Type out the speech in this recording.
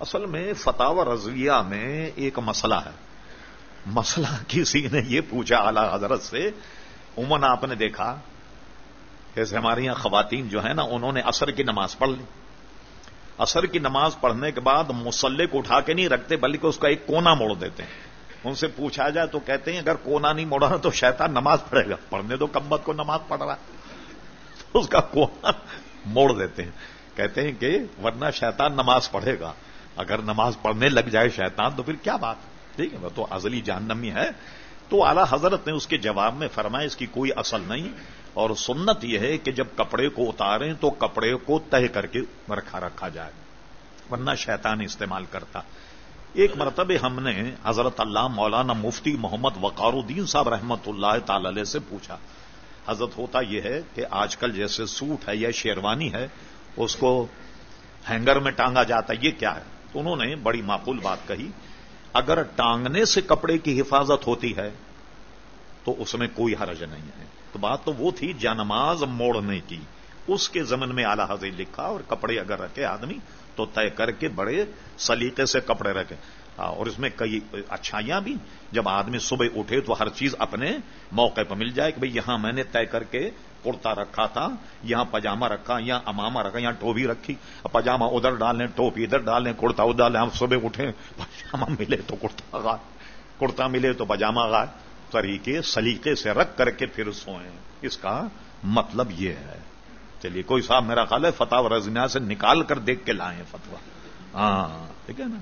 اصل میں فتح رضویہ میں ایک مسئلہ ہے۔ مسئلہ کسی نے یہ پوچھا اعلی حضرت سے، عموماً آپ نے دیکھا جیسے ہمارے یہاں خواتین جو ہیں نا، انہوں نے اثر کی نماز پڑھ لی۔ اثر کی نماز پڑھنے کے بعد مسلح کو اٹھا کے نہیں رکھتے، بلکہ اس کا ایک کونا موڑ دیتے ہیں۔ ان سے پوچھا جائے تو کہتے ہیں، اگر کونا نہیں موڑا تو شیطان نماز پڑھے گا۔ پڑھنے دو کمبت کو نماز پڑھ رہا اس کا کونا موڑ دیتے ہیں۔ کہتے ہیں کہ ورنہ شیطان نماز پڑھے گا۔ اگر نماز پڑھنے لگ جائے شیطان تو پھر کیا بات؟ ٹھیک ہے، وہ تو ازلی جہنمی ہے۔ تو اعلی حضرت نے اس کے جواب میں فرمایا، اس کی کوئی اصل نہیں۔ اور سنت یہ ہے کہ جب کپڑے کو اتاریں تو کپڑے کو تہ کر کے رکھا رکھا جائے، ورنہ شیطان استعمال کرتا۔ ایک مرتبہ ہم نے حضرت اللہ مولانا مفتی محمد وقار الدین صاحب رحمت اللہ تعالی سے پوچھا۔ حضرت، ہوتا یہ ہے کہ آج کل جیسے سوٹ ہے یا شیروانی ہے، اس کو ہینگر میں ٹانگا جاتا ہے، یہ کیا ہے؟ تو انہوں نے بڑی معقول بات کہی، اگر ٹانگنے سے کپڑے کی حفاظت ہوتی ہے، تو اس میں کوئی حرج نہیں ہے۔ تو بات تو وہ تھی جانماز موڑنے کی، اس کے زمن میں اعلی حضرت لکھا اور کپڑے اگر رکھے آدمی، تو طے کر کے بڑے سلیقے سے کپڑے رکھے۔ اور اس میں کئی اچھائیاں بھی۔ جب آدمی صبح اٹھے تو ہر چیز اپنے موقع پہ مل جائے کہ بھئی یہاں میں نے طے کر کے کرتا رکھا تھا، یہاں پاجامہ رکھا، یہاں اماما رکھا، یہاں ٹوپی رکھی۔ پاجامہ ادھر ڈال لیں، ٹوپی ادھر ڈال لیں، کرتا ادھر ڈال لیں، ہم صبح اٹھے، پاجامہ ملے تو کرتا گا کرتا ملے تو پاجامہ گا طریقے سلیقے سے رکھ کر کے پھر سوئیں۔ اس کا مطلب یہ ہے۔ چلیے، کوئی صاحب میرا خیال ہے فتح رزنا سے نکال کر دیکھ کے لائیں فتوا ہاں ٹھیک ہے نا؟